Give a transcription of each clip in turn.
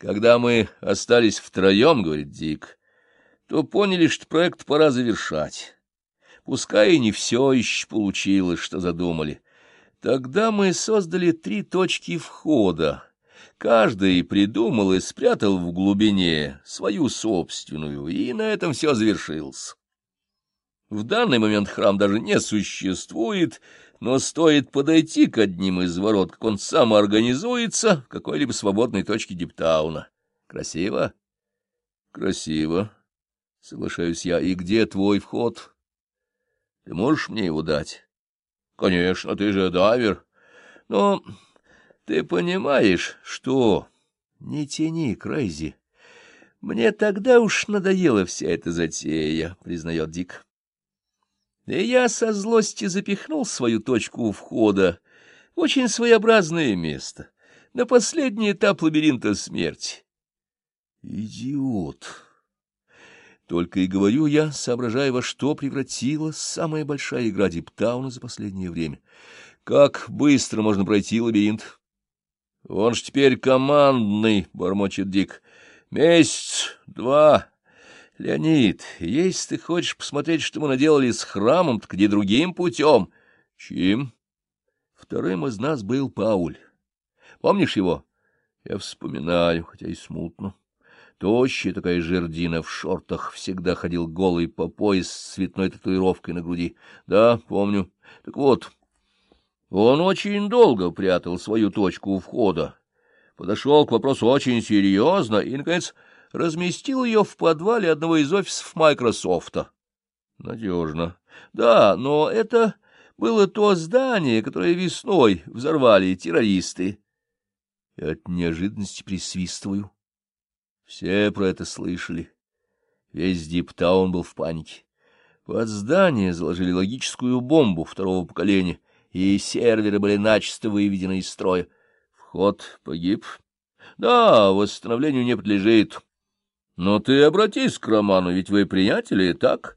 Когда мы остались втроем, — говорит Дик, — то поняли, что проект пора завершать. Пускай и не все еще получилось, что задумали. Тогда мы создали три точки входа. Каждый придумал и спрятал в глубине свою собственную, и на этом все завершилось. В данный момент храм даже не существует, но стоит подойти к одним из ворот, как он самоорганизуется в какой-либо свободной точке Диптауна. Красиво? Красиво. Соглашаюсь я. И где твой вход? Ты можешь мне его дать? Конечно, ты же дайвер. Но ты понимаешь, что... Не тяни, Крейзи. Мне тогда уж надоела вся эта затея, признает Дик. И я со злости запихнул свою точку у входа в очень своеобразное место, на последний этап лабиринта смерти. Идиот! Только и говорю я, соображая, во что превратилась самая большая игра Диптауна за последнее время. Как быстро можно пройти лабиринт? Он ж теперь командный, — бормочет Дик. Месяц, два, Леонид, если ты хочешь посмотреть, что мы наделали с храмом, так где другим путем. Чьим? Вторым из нас был Пауль. Помнишь его? Я вспоминаю, хотя и смутно. Тощая такая жердина в шортах, всегда ходил голый по пояс с цветной татуировкой на груди. Да, помню. Так вот, он очень долго прятал свою точку у входа. Подошел к вопросу очень серьезно и, наконец, разместил ее в подвале одного из офисов Майкрософта. Надежно. Да, но это было то здание, которое весной взорвали террористы. От неожиданности присвистываю. Все про это слышали. Весь Диптаун был в панике. Под здание заложили логическую бомбу второго поколения, и серверы были начисто выведены из строя. Вход погиб. Да, восстановлению не подлежит. Но ты обратись к Роману, ведь вы приятели, так?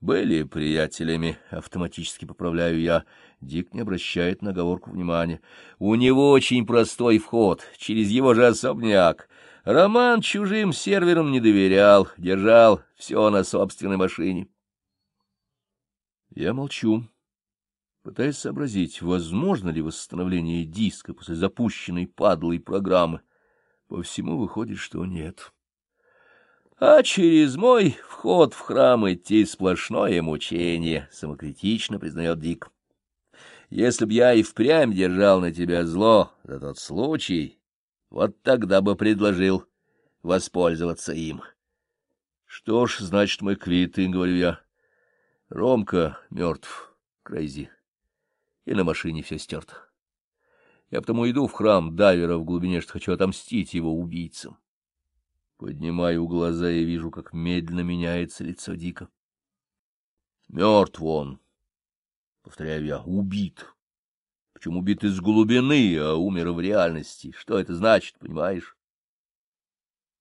Были приятелями, автоматически поправляю я. Дик не обращает на оговорку внимания. У него очень простой вход, через его же особняк. Роман чужим серверам не доверял, держал все на собственной машине. Я молчу, пытаясь сообразить, возможно ли восстановление диска после запущенной падлой программы. По всему выходит, что нет а через мой вход в храм идти сплошное мучение, — самокритично признает Дик. Если б я и впрямь держал на тебя зло за тот случай, вот тогда бы предложил воспользоваться им. Что ж, значит, мы квиты, — говорю я. Ромка мертв, Крейзи, и на машине все стерто. Я потому иду в храм дайвера в глубине, что хочу отомстить его убийцам. Поднимаю глаза и вижу, как медленно меняется лицо Дика. Мертв он. Повторяю я, убит. Причем убит из глубины, а умер в реальности. Что это значит, понимаешь?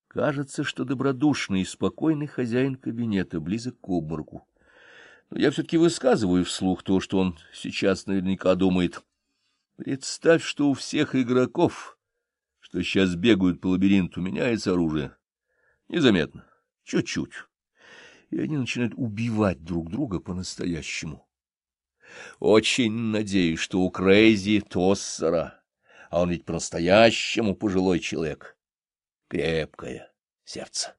Кажется, что добродушный и спокойный хозяин кабинета близок к обмороку. Но я все-таки высказываю вслух то, что он сейчас наверняка думает. Представь, что у всех игроков, что сейчас бегают по лабиринту, меняется оружие. Незаметно, чуть-чуть. И они начинают убивать друг друга по-настоящему. Очень надеюсь, что у Крейзи Тоссера, а он ведь по-настоящему пожилой человек, крепкое сердце.